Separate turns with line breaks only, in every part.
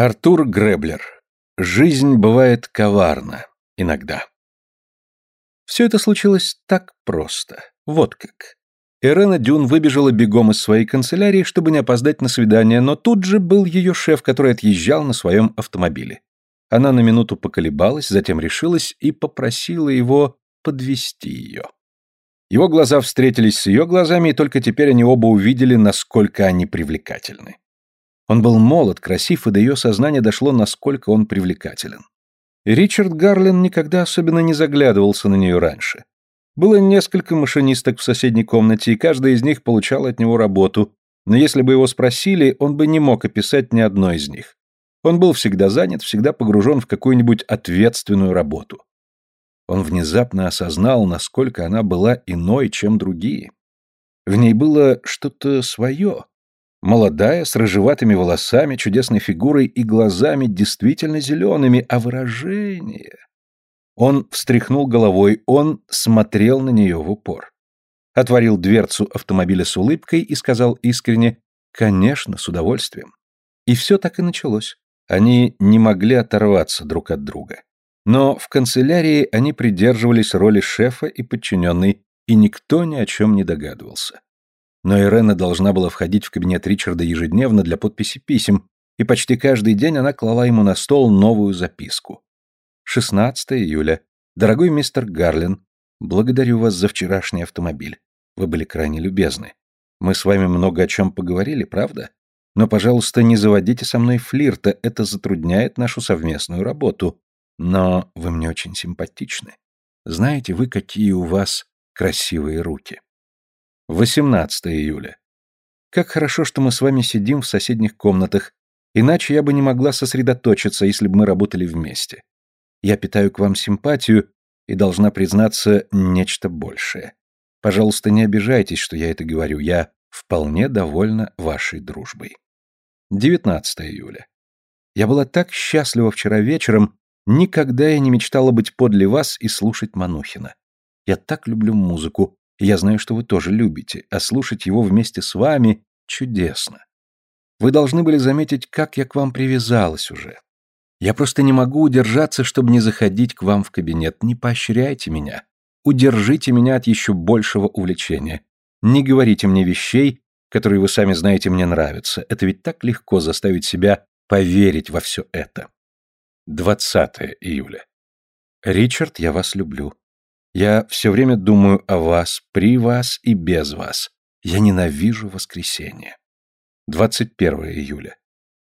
Артур Греблер. Жизнь бывает коварна. Иногда. Все это случилось так просто. Вот как. Ирена Дюн выбежала бегом из своей канцелярии, чтобы не опоздать на свидание, но тут же был ее шеф, который отъезжал на своем автомобиле. Она на минуту поколебалась, затем решилась и попросила его подвести ее. Его глаза встретились с ее глазами, и только теперь они оба увидели, насколько они привлекательны. Он был молод, красив, и до ее сознания дошло, насколько он привлекателен. Ричард Гарлин никогда особенно не заглядывался на нее раньше. Было несколько машинисток в соседней комнате, и каждая из них получала от него работу, но если бы его спросили, он бы не мог описать ни одной из них. Он был всегда занят, всегда погружен в какую-нибудь ответственную работу. Он внезапно осознал, насколько она была иной, чем другие. В ней было что-то свое, Молодая, с рыжеватыми волосами, чудесной фигурой и глазами действительно зелеными, а выражение... Он встряхнул головой, он смотрел на нее в упор. Отворил дверцу автомобиля с улыбкой и сказал искренне «Конечно, с удовольствием». И все так и началось. Они не могли оторваться друг от друга. Но в канцелярии они придерживались роли шефа и подчиненной, и никто ни о чем не догадывался. Но Ирена должна была входить в кабинет Ричарда ежедневно для подписи писем, и почти каждый день она клала ему на стол новую записку. 16 июля. Дорогой мистер Гарлин, благодарю вас за вчерашний автомобиль. Вы были крайне любезны. Мы с вами много о чем поговорили, правда? Но, пожалуйста, не заводите со мной флирта, это затрудняет нашу совместную работу. Но вы мне очень симпатичны. Знаете вы, какие у вас красивые руки. 18 июля. Как хорошо, что мы с вами сидим в соседних комнатах, иначе я бы не могла сосредоточиться, если бы мы работали вместе. Я питаю к вам симпатию и должна признаться нечто большее. Пожалуйста, не обижайтесь, что я это говорю. Я вполне довольна вашей дружбой. 19 июля. Я была так счастлива вчера вечером, никогда я не мечтала быть подле вас и слушать Манухина. Я так люблю музыку, я знаю, что вы тоже любите, а слушать его вместе с вами чудесно. Вы должны были заметить, как я к вам привязалась уже. Я просто не могу удержаться, чтобы не заходить к вам в кабинет. Не поощряйте меня. Удержите меня от еще большего увлечения. Не говорите мне вещей, которые вы сами знаете мне нравятся. Это ведь так легко заставить себя поверить во все это. 20 июля. Ричард, я вас люблю. Я все время думаю о вас, при вас и без вас. Я ненавижу воскресенье. 21 июля.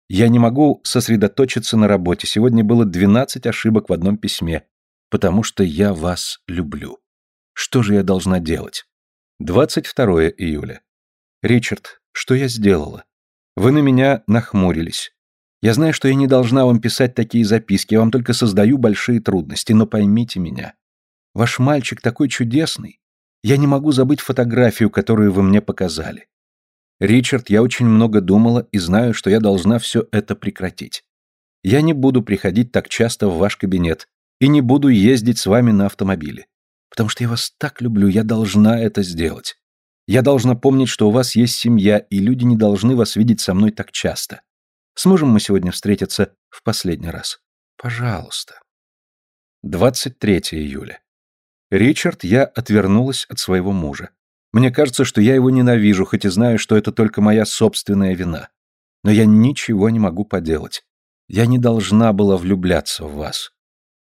Я не могу сосредоточиться на работе. Сегодня было 12 ошибок в одном письме, потому что я вас люблю. Что же я должна делать? 22 июля. Ричард, что я сделала? Вы на меня нахмурились. Я знаю, что я не должна вам писать такие записки, я вам только создаю большие трудности, но поймите меня. Ваш мальчик такой чудесный. Я не могу забыть фотографию, которую вы мне показали. Ричард, я очень много думала и знаю, что я должна все это прекратить. Я не буду приходить так часто в ваш кабинет и не буду ездить с вами на автомобиле. Потому что я вас так люблю, я должна это сделать. Я должна помнить, что у вас есть семья, и люди не должны вас видеть со мной так часто. Сможем мы сегодня встретиться в последний раз? Пожалуйста. 23 июля. Ричард, я отвернулась от своего мужа. Мне кажется, что я его ненавижу, хоть и знаю, что это только моя собственная вина. Но я ничего не могу поделать. Я не должна была влюбляться в вас.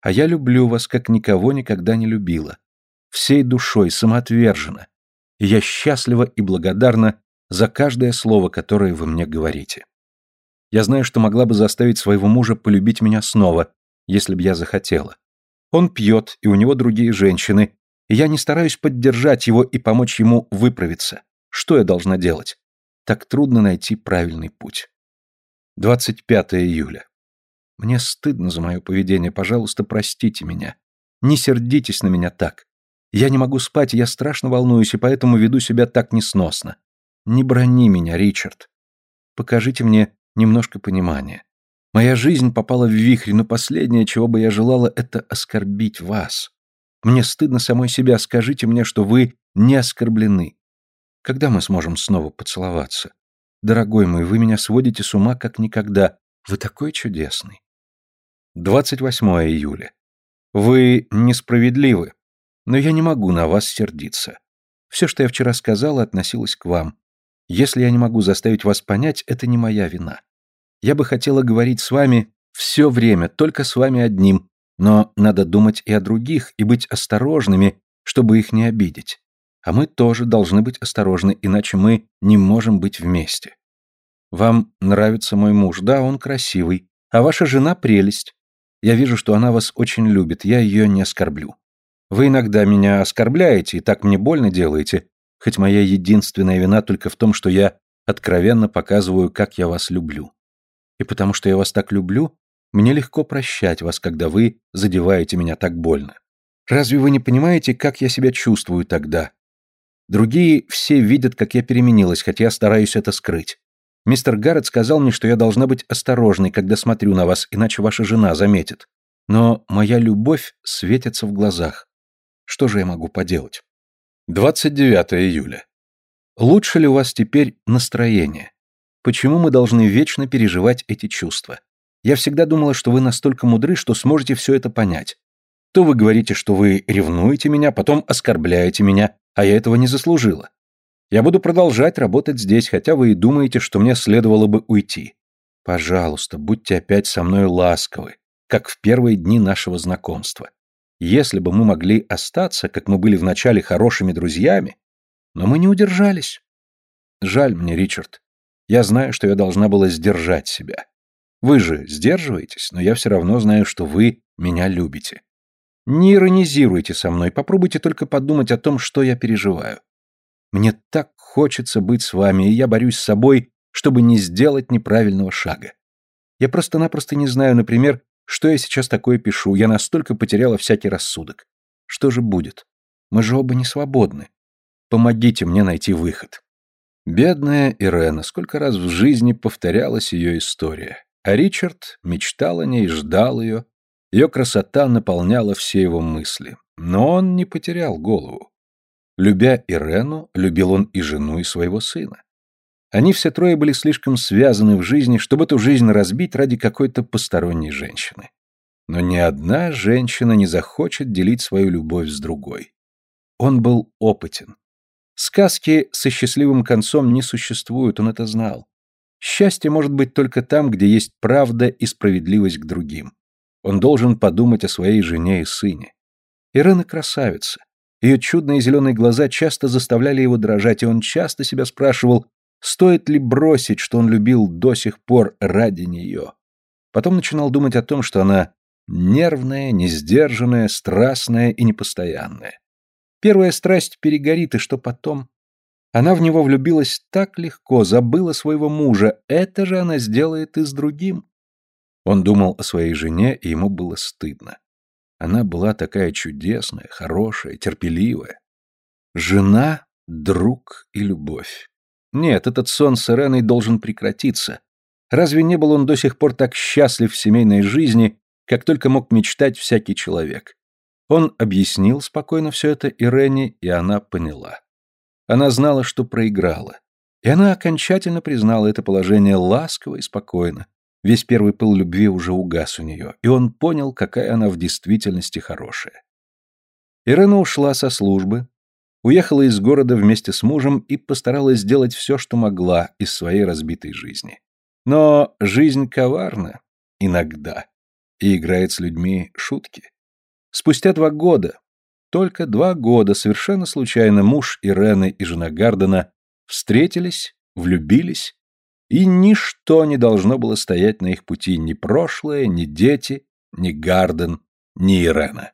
А я люблю вас, как никого никогда не любила. Всей душой, самоотверженно. И я счастлива и благодарна за каждое слово, которое вы мне говорите. Я знаю, что могла бы заставить своего мужа полюбить меня снова, если бы я захотела. Он пьет, и у него другие женщины, и я не стараюсь поддержать его и помочь ему выправиться. Что я должна делать? Так трудно найти правильный путь. 25 июля. Мне стыдно за мое поведение, пожалуйста, простите меня. Не сердитесь на меня так. Я не могу спать, я страшно волнуюсь, и поэтому веду себя так несносно. Не брони меня, Ричард. Покажите мне немножко понимания. Моя жизнь попала в вихрь, но последнее, чего бы я желала, это оскорбить вас. Мне стыдно самой себя, скажите мне, что вы не оскорблены. Когда мы сможем снова поцеловаться? Дорогой мой, вы меня сводите с ума как никогда. Вы такой чудесный. 28 июля. Вы несправедливы, но я не могу на вас сердиться. Все, что я вчера сказала, относилось к вам. Если я не могу заставить вас понять, это не моя вина. Я бы хотела говорить с вами все время, только с вами одним, но надо думать и о других, и быть осторожными, чтобы их не обидеть. А мы тоже должны быть осторожны, иначе мы не можем быть вместе. Вам нравится мой муж, да, он красивый, а ваша жена прелесть. Я вижу, что она вас очень любит, я ее не оскорблю. Вы иногда меня оскорбляете и так мне больно делаете, хоть моя единственная вина только в том, что я откровенно показываю, как я вас люблю. И потому что я вас так люблю, мне легко прощать вас, когда вы задеваете меня так больно. Разве вы не понимаете, как я себя чувствую тогда? Другие все видят, как я переменилась, хотя я стараюсь это скрыть. Мистер Гаррет сказал мне, что я должна быть осторожной, когда смотрю на вас, иначе ваша жена заметит. Но моя любовь светится в глазах. Что же я могу поделать? 29 июля. Лучше ли у вас теперь настроение? Почему мы должны вечно переживать эти чувства? Я всегда думала, что вы настолько мудры, что сможете все это понять. То вы говорите, что вы ревнуете меня, потом оскорбляете меня, а я этого не заслужила. Я буду продолжать работать здесь, хотя вы и думаете, что мне следовало бы уйти. Пожалуйста, будьте опять со мной ласковы, как в первые дни нашего знакомства. Если бы мы могли остаться, как мы были вначале хорошими друзьями, но мы не удержались. Жаль мне, Ричард. Я знаю, что я должна была сдержать себя. Вы же сдерживаетесь, но я все равно знаю, что вы меня любите. Не иронизируйте со мной, попробуйте только подумать о том, что я переживаю. Мне так хочется быть с вами, и я борюсь с собой, чтобы не сделать неправильного шага. Я просто-напросто не знаю, например, что я сейчас такое пишу, я настолько потеряла всякий рассудок. Что же будет? Мы же оба не свободны. Помогите мне найти выход. Бедная Ирена, сколько раз в жизни повторялась ее история. А Ричард мечтал о ней, ждал ее. Ее красота наполняла все его мысли. Но он не потерял голову. Любя Ирену, любил он и жену, и своего сына. Они все трое были слишком связаны в жизни, чтобы эту жизнь разбить ради какой-то посторонней женщины. Но ни одна женщина не захочет делить свою любовь с другой. Он был опытен. Сказки со счастливым концом не существуют, он это знал. Счастье может быть только там, где есть правда и справедливость к другим. Он должен подумать о своей жене и сыне. Ирена красавица. Ее чудные зеленые глаза часто заставляли его дрожать, и он часто себя спрашивал, стоит ли бросить, что он любил до сих пор ради нее. Потом начинал думать о том, что она нервная, несдержанная, страстная и непостоянная. Первая страсть перегорит, и что потом? Она в него влюбилась так легко, забыла своего мужа, это же она сделает и с другим. Он думал о своей жене, и ему было стыдно. Она была такая чудесная, хорошая, терпеливая. Жена, друг и любовь. Нет, этот сон с Иреной должен прекратиться. Разве не был он до сих пор так счастлив в семейной жизни, как только мог мечтать всякий человек? Он объяснил спокойно все это Ирене, и она поняла. Она знала, что проиграла. И она окончательно признала это положение ласково и спокойно, Весь первый пыл любви уже угас у нее, и он понял, какая она в действительности хорошая. Ирена ушла со службы, уехала из города вместе с мужем и постаралась сделать все, что могла из своей разбитой жизни. Но жизнь коварна иногда и играет с людьми шутки. Спустя два года, только два года, совершенно случайно муж Ирены и жена Гардена встретились, влюбились и ничто не должно было стоять на их пути, ни прошлое, ни дети, ни Гарден, ни Ирена.